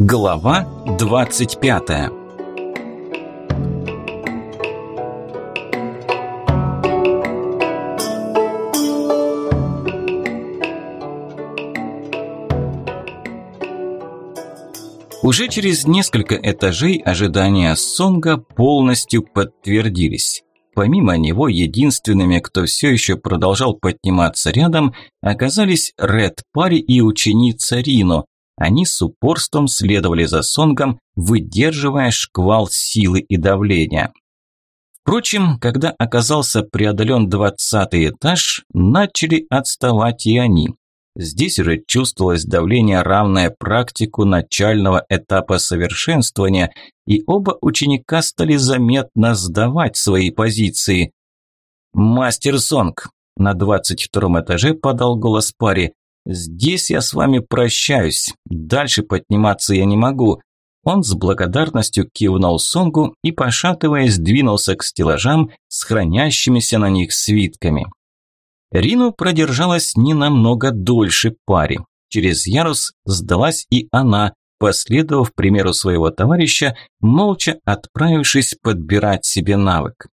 Глава 25 Уже через несколько этажей ожидания Сонга полностью подтвердились. Помимо него, единственными, кто все еще продолжал подниматься рядом, оказались Ред Пари и ученица Рино. Они с упорством следовали за Сонгом, выдерживая шквал силы и давления. Впрочем, когда оказался преодолен двадцатый этаж, начали отставать и они. Здесь уже чувствовалось давление, равное практику начального этапа совершенствования, и оба ученика стали заметно сдавать свои позиции. «Мастер Сонг!» – на двадцать втором этаже подал голос паре. «Здесь я с вами прощаюсь. Дальше подниматься я не могу». Он с благодарностью кивнул Сонгу и, пошатываясь, двинулся к стеллажам с хранящимися на них свитками. Рину продержалась не намного дольше пари. Через ярус сдалась и она, последовав примеру своего товарища, молча отправившись подбирать себе навык.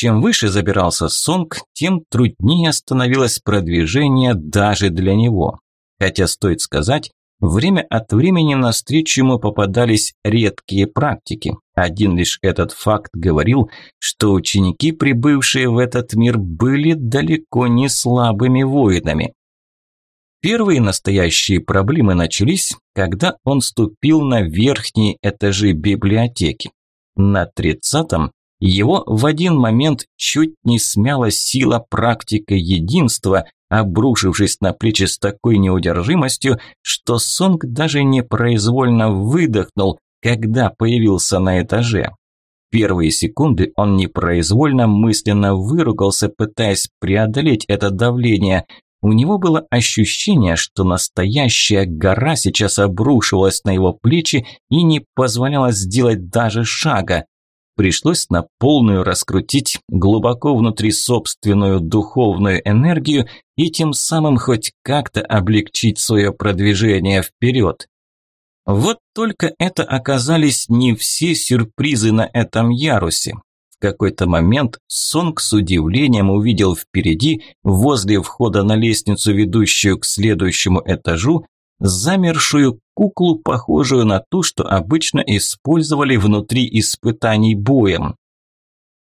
Чем выше забирался Сонг, тем труднее становилось продвижение даже для него. Хотя стоит сказать, Время от времени навстречу ему попадались редкие практики. Один лишь этот факт говорил, что ученики, прибывшие в этот мир, были далеко не слабыми воинами. Первые настоящие проблемы начались, когда он ступил на верхние этажи библиотеки. На тридцатом его в один момент чуть не смяла сила практика единства, обрушившись на плечи с такой неудержимостью, что Сонг даже непроизвольно выдохнул, когда появился на этаже. Первые секунды он непроизвольно мысленно выругался, пытаясь преодолеть это давление. У него было ощущение, что настоящая гора сейчас обрушивалась на его плечи и не позволяла сделать даже шага. Пришлось на полную раскрутить глубоко внутри собственную духовную энергию и тем самым хоть как-то облегчить свое продвижение вперед. Вот только это оказались не все сюрпризы на этом ярусе. В какой-то момент Сонг с удивлением увидел впереди, возле входа на лестницу, ведущую к следующему этажу, замершую куклу, похожую на ту, что обычно использовали внутри испытаний боем.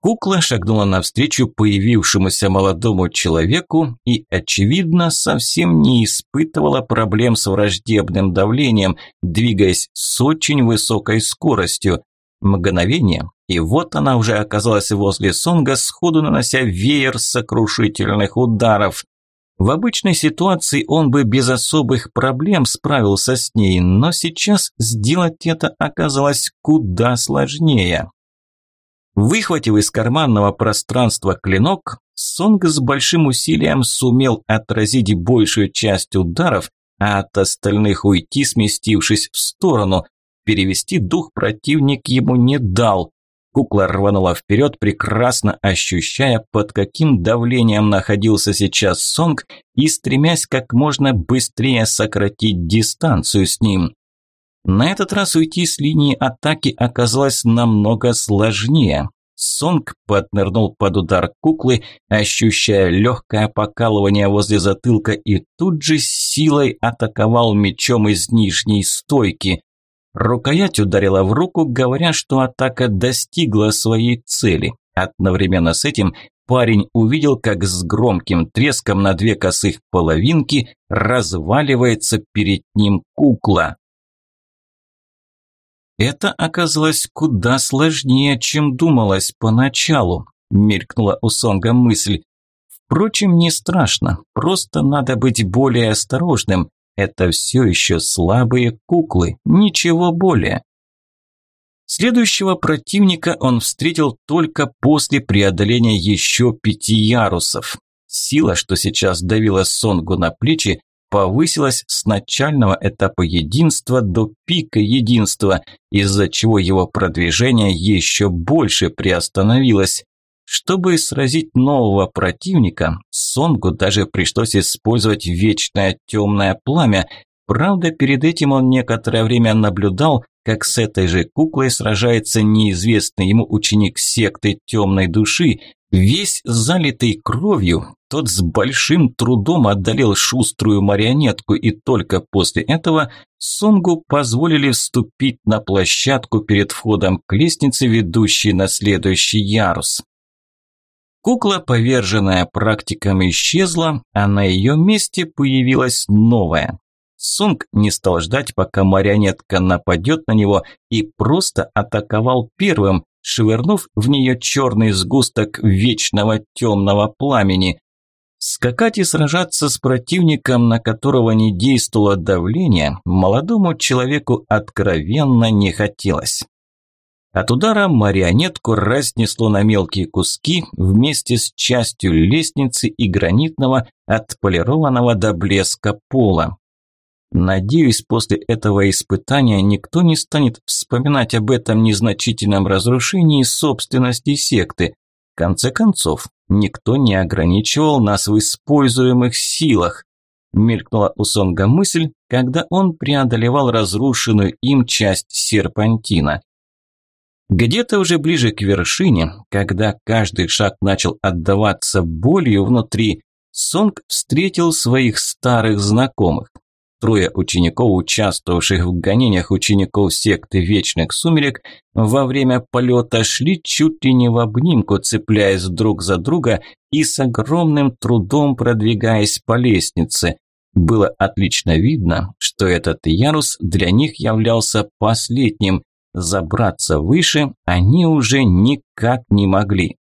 Кукла шагнула навстречу появившемуся молодому человеку и, очевидно, совсем не испытывала проблем с враждебным давлением, двигаясь с очень высокой скоростью. Мгновение, и вот она уже оказалась возле Сонга, сходу нанося веер сокрушительных ударов. В обычной ситуации он бы без особых проблем справился с ней, но сейчас сделать это оказалось куда сложнее. Выхватив из карманного пространства клинок, Сонг с большим усилием сумел отразить большую часть ударов, а от остальных уйти, сместившись в сторону. Перевести дух противник ему не дал. Кукла рванула вперед, прекрасно ощущая, под каким давлением находился сейчас Сонг и стремясь как можно быстрее сократить дистанцию с ним. На этот раз уйти с линии атаки оказалось намного сложнее. Сонг поднырнул под удар куклы, ощущая легкое покалывание возле затылка и тут же силой атаковал мечом из нижней стойки. Рукоять ударила в руку, говоря, что атака достигла своей цели. Одновременно с этим парень увидел, как с громким треском на две косых половинки разваливается перед ним кукла. Это оказалось куда сложнее, чем думалось поначалу, мелькнула у Сонга мысль. Впрочем, не страшно, просто надо быть более осторожным. Это все еще слабые куклы, ничего более. Следующего противника он встретил только после преодоления еще пяти ярусов. Сила, что сейчас давила Сонгу на плечи, повысилась с начального этапа единства до пика единства, из-за чего его продвижение еще больше приостановилось. Чтобы сразить нового противника, Сонгу даже пришлось использовать вечное темное пламя, Правда, перед этим он некоторое время наблюдал, как с этой же куклой сражается неизвестный ему ученик секты темной души, весь залитый кровью, тот с большим трудом одолел шуструю марионетку, и только после этого Сонгу позволили вступить на площадку перед входом к лестнице, ведущей на следующий ярус. Кукла, поверженная практиком, исчезла, а на ее месте появилась новая. Сунг не стал ждать, пока марионетка нападет на него и просто атаковал первым, швырнув в нее черный сгусток вечного темного пламени. Скакать и сражаться с противником, на которого не действовало давление, молодому человеку откровенно не хотелось. От удара марионетку разнесло на мелкие куски вместе с частью лестницы и гранитного, отполированного до блеска пола. Надеюсь, после этого испытания никто не станет вспоминать об этом незначительном разрушении собственности секты. В конце концов, никто не ограничивал нас в используемых силах. Мелькнула у Сонга мысль, когда он преодолевал разрушенную им часть серпантина. Где-то уже ближе к вершине, когда каждый шаг начал отдаваться болью внутри, Сонг встретил своих старых знакомых. Трое учеников, участвовавших в гонениях учеников секты Вечных Сумерек, во время полета шли чуть ли не в обнимку, цепляясь друг за друга и с огромным трудом продвигаясь по лестнице. Было отлично видно, что этот ярус для них являлся последним. Забраться выше они уже никак не могли.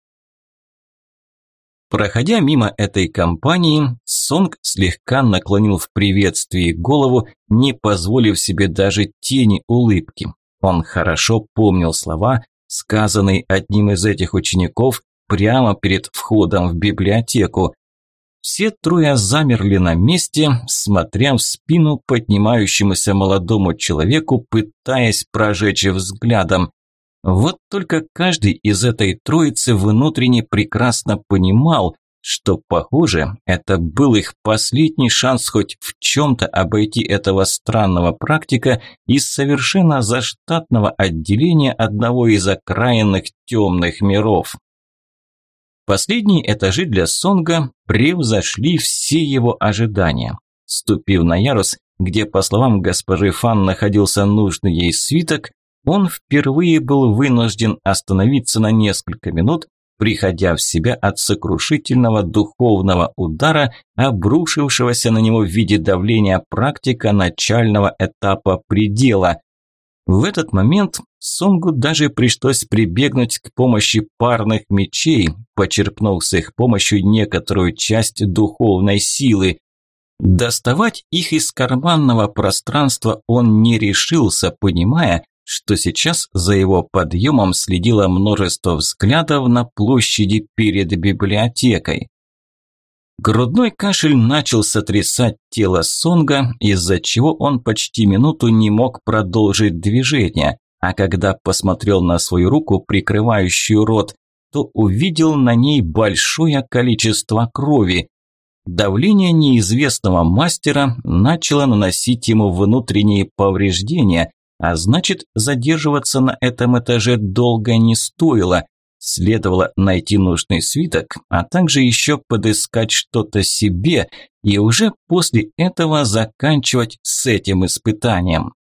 Проходя мимо этой компании, Сонг слегка наклонил в приветствии голову, не позволив себе даже тени улыбки. Он хорошо помнил слова, сказанные одним из этих учеников прямо перед входом в библиотеку. Все трое замерли на месте, смотря в спину поднимающемуся молодому человеку, пытаясь прожечь взглядом. Вот только каждый из этой троицы внутренне прекрасно понимал, что, похоже, это был их последний шанс хоть в чем-то обойти этого странного практика из совершенно заштатного отделения одного из окраинных темных миров. Последние этажи для Сонга превзошли все его ожидания. Ступив на ярус, где, по словам госпожи Фан, находился нужный ей свиток, он впервые был вынужден остановиться на несколько минут, приходя в себя от сокрушительного духовного удара, обрушившегося на него в виде давления практика начального этапа предела. В этот момент Сонгу даже пришлось прибегнуть к помощи парных мечей, почерпнув с их помощью некоторую часть духовной силы. Доставать их из карманного пространства он не решился, понимая, что сейчас за его подъемом следило множество взглядов на площади перед библиотекой. Грудной кашель начал сотрясать тело Сонга, из-за чего он почти минуту не мог продолжить движение, а когда посмотрел на свою руку, прикрывающую рот, то увидел на ней большое количество крови. Давление неизвестного мастера начало наносить ему внутренние повреждения, а значит, задерживаться на этом этаже долго не стоило. Следовало найти нужный свиток, а также еще подыскать что-то себе и уже после этого заканчивать с этим испытанием.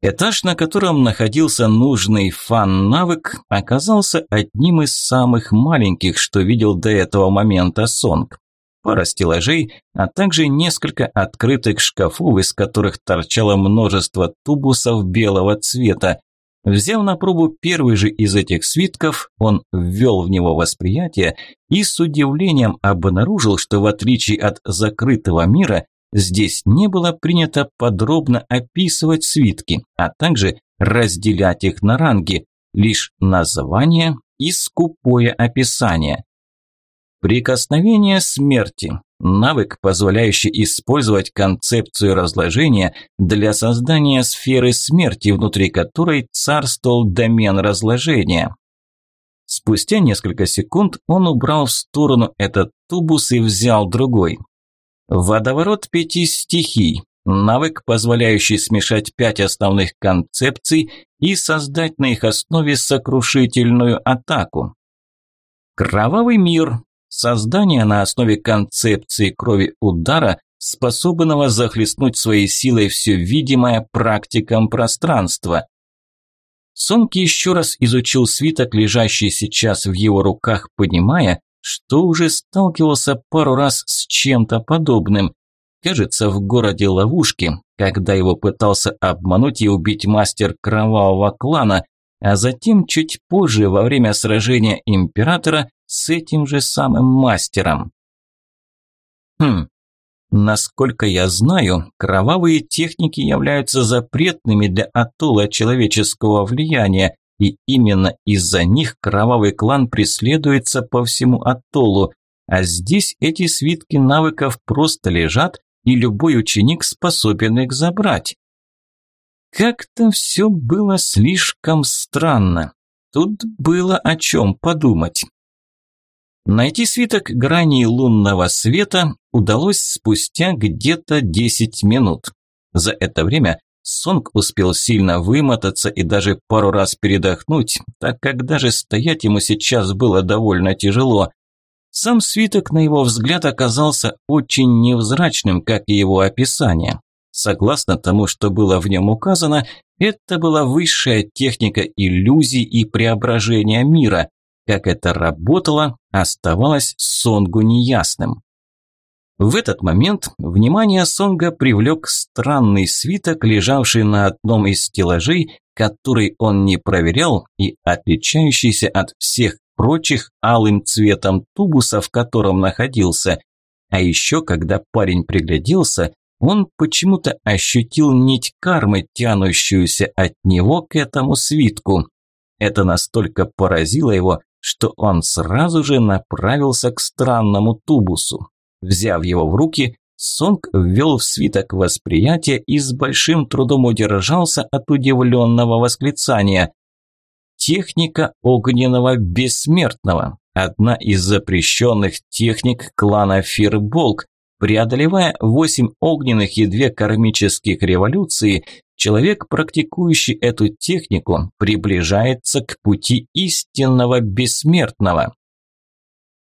Этаж, на котором находился нужный фан-навык, оказался одним из самых маленьких, что видел до этого момента Сонг пара стеллажей, а также несколько открытых шкафов, из которых торчало множество тубусов белого цвета. Взяв на пробу первый же из этих свитков, он ввел в него восприятие и с удивлением обнаружил, что в отличие от закрытого мира, здесь не было принято подробно описывать свитки, а также разделять их на ранги, лишь название и скупое описание. Прикосновение смерти – навык, позволяющий использовать концепцию разложения для создания сферы смерти, внутри которой царствовал домен разложения. Спустя несколько секунд он убрал в сторону этот тубус и взял другой. Водоворот пяти стихий. навык, позволяющий смешать пять основных концепций и создать на их основе сокрушительную атаку. Кровавый мир – создание на основе концепции крови удара, способного захлестнуть своей силой все видимое практикам пространства. Сонки еще раз изучил свиток, лежащий сейчас в его руках, понимая, что уже сталкивался пару раз с чем-то подобным. Кажется, в городе ловушки, когда его пытался обмануть и убить мастер кровавого клана, а затем чуть позже, во время сражения императора, с этим же самым мастером. Хм, Насколько я знаю, кровавые техники являются запретными для атолла человеческого влияния, и именно из-за них кровавый клан преследуется по всему атоллу, а здесь эти свитки навыков просто лежат, и любой ученик способен их забрать. Как-то все было слишком странно. Тут было о чем подумать. Найти свиток граней лунного света удалось спустя где-то 10 минут. За это время Сонг успел сильно вымотаться и даже пару раз передохнуть, так как даже стоять ему сейчас было довольно тяжело. Сам свиток, на его взгляд, оказался очень невзрачным, как и его описание. Согласно тому, что было в нем указано, это была высшая техника иллюзий и преображения мира. Как это работало, оставалось Сонгу неясным. В этот момент внимание Сонга привлек странный свиток, лежавший на одном из стеллажей, который он не проверял и отличающийся от всех прочих алым цветом тубуса, в котором находился. А еще, когда парень пригляделся, он почему-то ощутил нить кармы, тянущуюся от него к этому свитку. Это настолько поразило его, что он сразу же направился к странному тубусу. Взяв его в руки, Сонг ввел в свиток восприятия и с большим трудом удержался от удивленного восклицания. Техника огненного бессмертного – одна из запрещенных техник клана Фирболк, Преодолевая восемь огненных и две кармических революции, человек, практикующий эту технику, приближается к пути истинного бессмертного.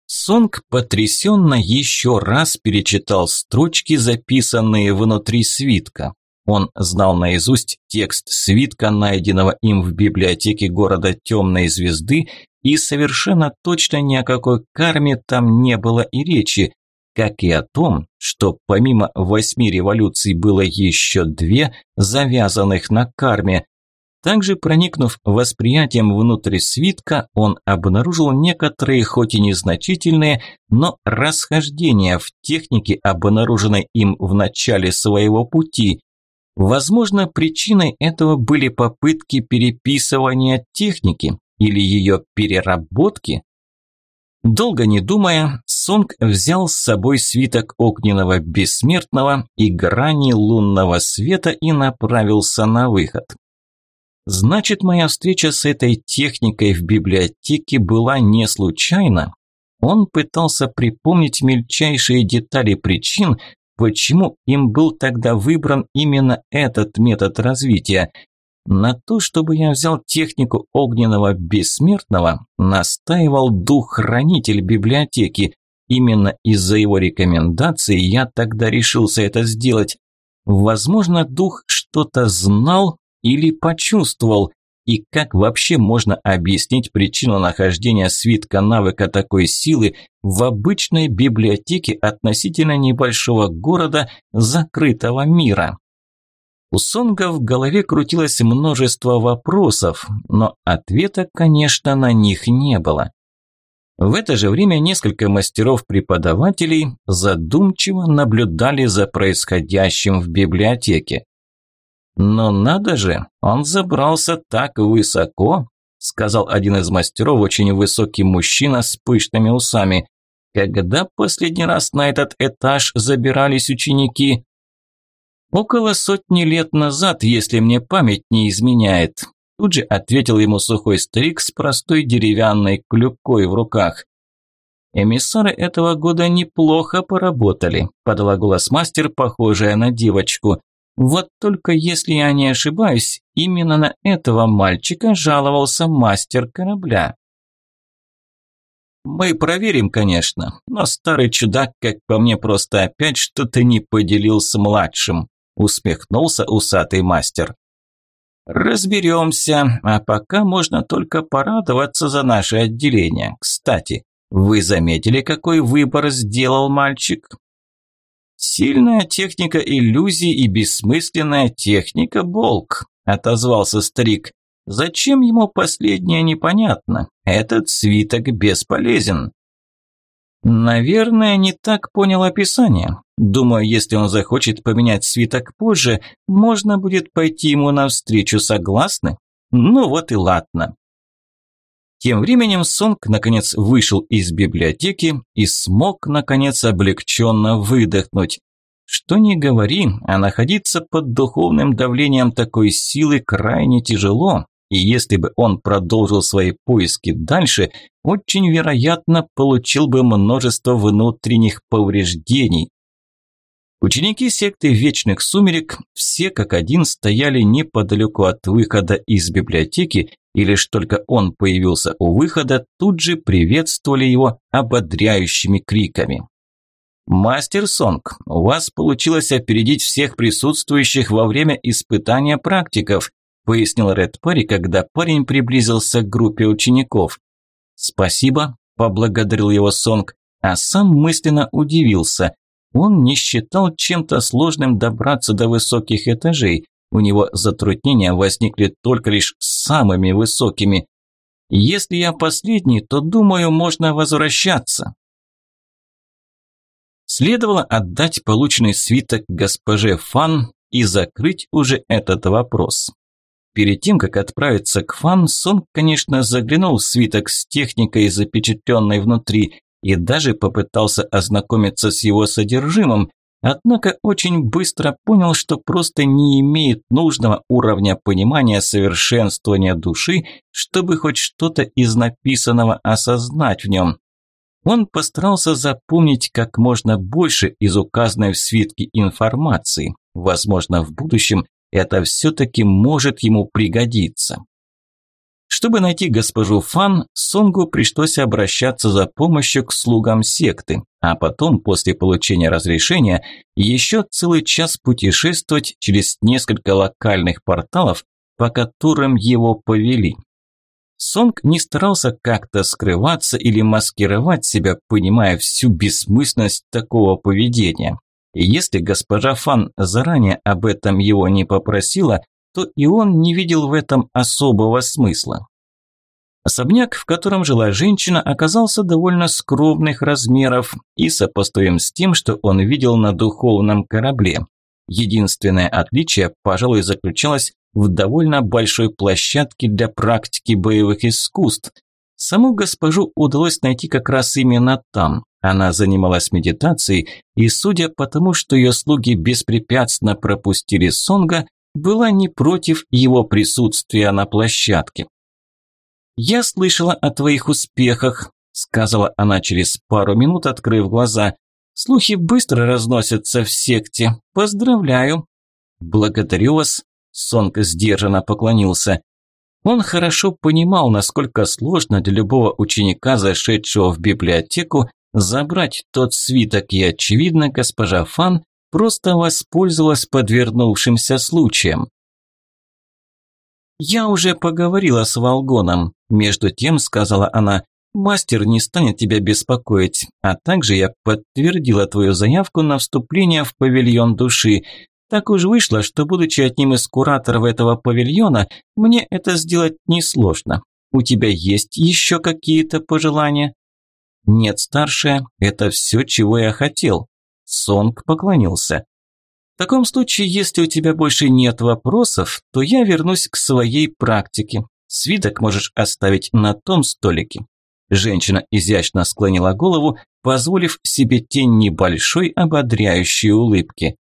Сонг потрясенно еще раз перечитал строчки, записанные внутри свитка. Он знал наизусть текст свитка, найденного им в библиотеке города Темной Звезды, и совершенно точно ни о какой карме там не было и речи, как и о том, что помимо восьми революций было еще две, завязанных на карме. Также проникнув восприятием внутрь свитка, он обнаружил некоторые, хоть и незначительные, но расхождения в технике, обнаруженной им в начале своего пути. Возможно, причиной этого были попытки переписывания техники или ее переработки. Долго не думая, Сонг взял с собой свиток огненного бессмертного и грани лунного света и направился на выход. Значит, моя встреча с этой техникой в библиотеке была не случайна. Он пытался припомнить мельчайшие детали причин, почему им был тогда выбран именно этот метод развития – на то, чтобы я взял технику огненного бессмертного, настаивал дух-хранитель библиотеки. Именно из-за его рекомендации я тогда решился это сделать. Возможно, дух что-то знал или почувствовал. И как вообще можно объяснить причину нахождения свитка навыка такой силы в обычной библиотеке относительно небольшого города закрытого мира? У Сонга в голове крутилось множество вопросов, но ответа, конечно, на них не было. В это же время несколько мастеров-преподавателей задумчиво наблюдали за происходящим в библиотеке. «Но надо же, он забрался так высоко», – сказал один из мастеров, очень высокий мужчина с пышными усами. «Когда последний раз на этот этаж забирались ученики?» «Около сотни лет назад, если мне память не изменяет», тут же ответил ему сухой старик с простой деревянной клюкой в руках. Эмиссары этого года неплохо поработали, подала голос мастер, похожая на девочку. Вот только если я не ошибаюсь, именно на этого мальчика жаловался мастер корабля. Мы проверим, конечно, но старый чудак, как по мне, просто опять что-то не поделил с младшим, усмехнулся усатый мастер. Разберемся, а пока можно только порадоваться за наше отделение. Кстати, вы заметили, какой выбор сделал мальчик? Сильная техника иллюзий и бессмысленная техника болк, отозвался старик. Зачем ему последнее непонятно? Этот свиток бесполезен. Наверное, не так понял описание. Думаю, если он захочет поменять свиток позже, можно будет пойти ему навстречу, согласны? Ну вот и ладно. Тем временем Сонг наконец вышел из библиотеки и смог наконец облегченно выдохнуть. Что ни говори, а находиться под духовным давлением такой силы крайне тяжело, и если бы он продолжил свои поиски дальше, очень вероятно получил бы множество внутренних повреждений. Ученики секты Вечных Сумерек все как один стояли неподалеку от выхода из библиотеки и лишь только он появился у выхода, тут же приветствовали его ободряющими криками. «Мастер Сонг, у вас получилось опередить всех присутствующих во время испытания практиков», пояснил Ред Парри, когда парень приблизился к группе учеников. «Спасибо», – поблагодарил его Сонг, а сам мысленно удивился. Он не считал чем-то сложным добраться до высоких этажей, у него затруднения возникли только лишь с самыми высокими. Если я последний, то, думаю, можно возвращаться. Следовало отдать полученный свиток госпоже Фан и закрыть уже этот вопрос. Перед тем, как отправиться к Фан, Сон, конечно, заглянул в свиток с техникой, запечатленной внутри, и даже попытался ознакомиться с его содержимым, Однако очень быстро понял, что просто не имеет нужного уровня понимания совершенствования души, чтобы хоть что-то из написанного осознать в нем. Он постарался запомнить как можно больше из указанной в свитке информации. Возможно, в будущем это все-таки может ему пригодиться. Чтобы найти госпожу Фан, Сонгу пришлось обращаться за помощью к слугам секты, а потом, после получения разрешения, еще целый час путешествовать через несколько локальных порталов, по которым его повели. Сонг не старался как-то скрываться или маскировать себя, понимая всю бессмысленность такого поведения. И если госпожа Фан заранее об этом его не попросила, то и он не видел в этом особого смысла. Особняк, в котором жила женщина, оказался довольно скромных размеров и сопоставим с тем, что он видел на духовном корабле. Единственное отличие, пожалуй, заключалось в довольно большой площадке для практики боевых искусств. Саму госпожу удалось найти как раз именно там. Она занималась медитацией, и судя по тому, что ее слуги беспрепятственно пропустили Сонга, была не против его присутствия на площадке. «Я слышала о твоих успехах», – сказала она через пару минут, открыв глаза. «Слухи быстро разносятся в секте. Поздравляю». «Благодарю вас», – Сонка сдержанно поклонился. Он хорошо понимал, насколько сложно для любого ученика, зашедшего в библиотеку, забрать тот свиток, и, очевидно, госпожа Фан просто воспользовалась подвернувшимся случаем. «Я уже поговорила с Волгоном», – между тем сказала она. «Мастер не станет тебя беспокоить, а также я подтвердила твою заявку на вступление в павильон души. Так уж вышло, что, будучи одним из кураторов этого павильона, мне это сделать несложно. У тебя есть еще какие-то пожелания?» «Нет, старшая, это все, чего я хотел. Сонг поклонился. В таком случае, если у тебя больше нет вопросов, то я вернусь к своей практике. Свиток можешь оставить на том столике. Женщина изящно склонила голову, позволив себе тень небольшой ободряющей улыбки.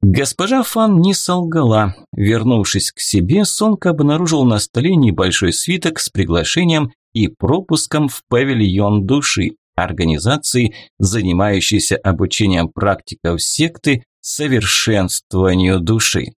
Госпожа Фан не солгала. Вернувшись к себе, Сонг обнаружил на столе небольшой свиток с приглашением и пропуском в павильон души. Организации, занимающейся обучением практиков секты совершенствованию души.